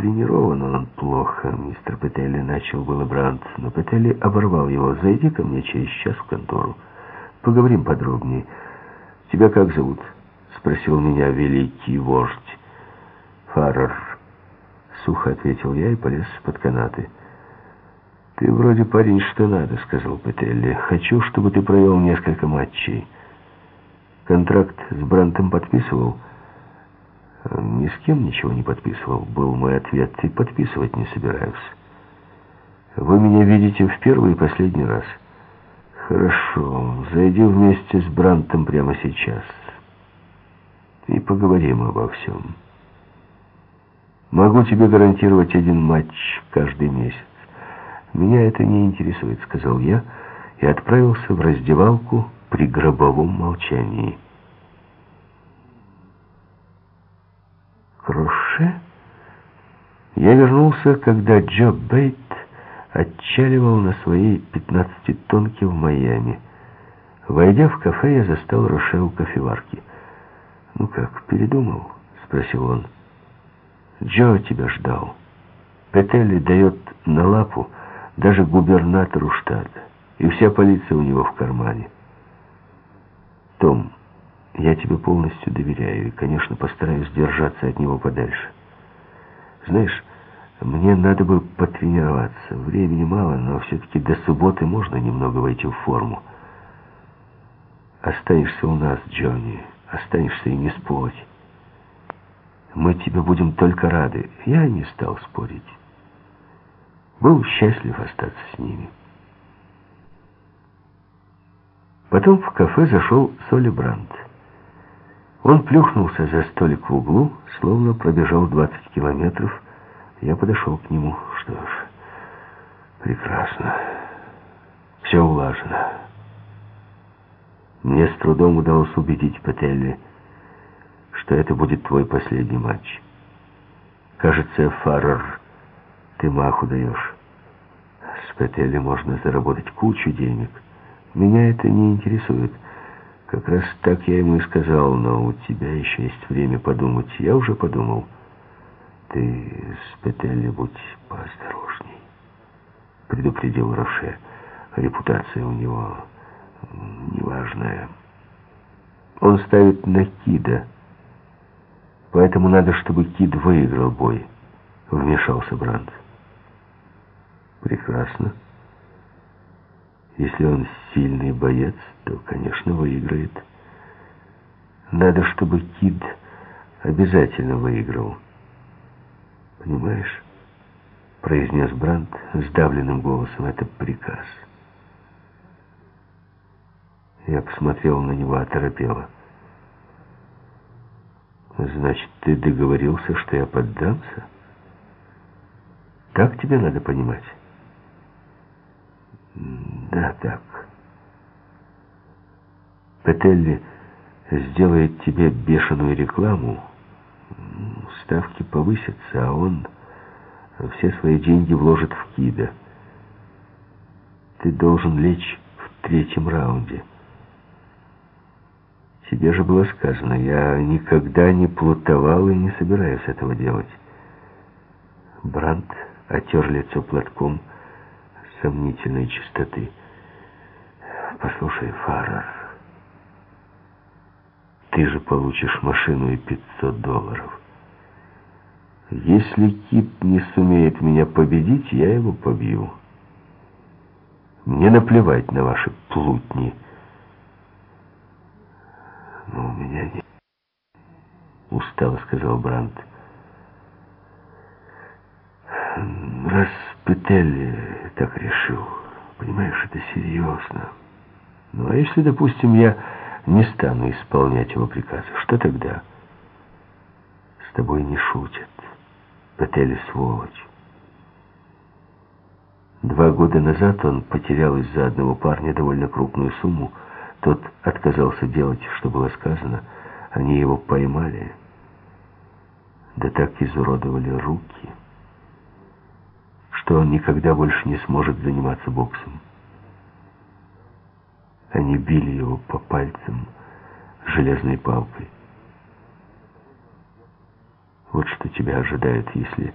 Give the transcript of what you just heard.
Тренирован он плохо, мистер Петелли, начал было Брандт, но Петелли оборвал его. Зайди ко мне через час в контору. Поговорим подробнее. Тебя как зовут? Спросил меня великий вождь. Фаррер. Сухо ответил я и полез под канаты. «Ты вроде парень, что надо», — сказал Петелли. «Хочу, чтобы ты провел несколько матчей». Контракт с Брантом подписывал? С кем ничего не подписывал, был мой ответ. И подписывать не собираюсь. Вы меня видите в первый и последний раз. Хорошо, зайди вместе с Брантом прямо сейчас. И поговорим обо всем. Могу тебе гарантировать один матч каждый месяц. Меня это не интересует, сказал я, и отправился в раздевалку, при гробовом молчании. Кроше? Я вернулся, когда Джо Бейт отчаливал на своей пятнадцатитонке в Майами. Войдя в кафе, я застал Роше у кофеварки. «Ну как, передумал?» — спросил он. «Джо тебя ждал. Петелли дает на лапу даже губернатору штата, и вся полиция у него в кармане». Том, я тебе полностью доверяю и, конечно, постараюсь держаться от него подальше. Знаешь, мне надо бы потренироваться. Времени мало, но все-таки до субботы можно немного войти в форму. Останешься у нас, Джонни. Останешься и не спорь. Мы тебе будем только рады. Я не стал спорить. Был счастлив остаться с ними. Потом в кафе зашел Соли Брандт. Он плюхнулся за столик в углу, словно пробежал 20 километров. Я подошел к нему. Что ж, прекрасно. Все улажено. Мне с трудом удалось убедить Петелли, что это будет твой последний матч. Кажется, Фаррер, ты маху даешь. С Петелли можно заработать кучу денег. Меня это не интересует. Как раз так я ему и сказал, но у тебя еще есть время подумать. Я уже подумал. Ты с Петелли будь поосторожней. Предупредил Роше. Репутация у него неважная. Он ставит на Кида. Поэтому надо, чтобы Кид выиграл бой. Вмешался Бранд. Прекрасно. Если он сильный боец, то, конечно, выиграет. Надо, чтобы Кид обязательно выиграл. Понимаешь? Произнес Брандт сдавленным голосом. Это приказ. Я посмотрел на него, оторопело. Значит, ты договорился, что я поддамся? Так тебе надо понимать? Да, так. Петелли сделает тебе бешеную рекламу, ставки повысятся, а он все свои деньги вложит в Кида. Ты должен лечь в третьем раунде. Тебе же было сказано, я никогда не плутовал и не собираюсь этого делать. Брандт отер лицо платком, сомнительной чистоты. Послушай, Фаррер, ты же получишь машину и 500 долларов. Если Кит не сумеет меня победить, я его побью. Мне наплевать на ваши плутни. Но у меня нет. Устало сказал Брандт. Раз Петелли так решил, понимаешь, это серьезно. Ну, а если, допустим, я не стану исполнять его приказы, что тогда? С тобой не шутят. Петелли сволочь. Два года назад он потерял из-за одного парня довольно крупную сумму. Тот отказался делать, что было сказано. Они его поймали. Да так изуродовали руки что он никогда больше не сможет заниматься боксом. Они били его по пальцам железной палкой. Вот что тебя ожидает, если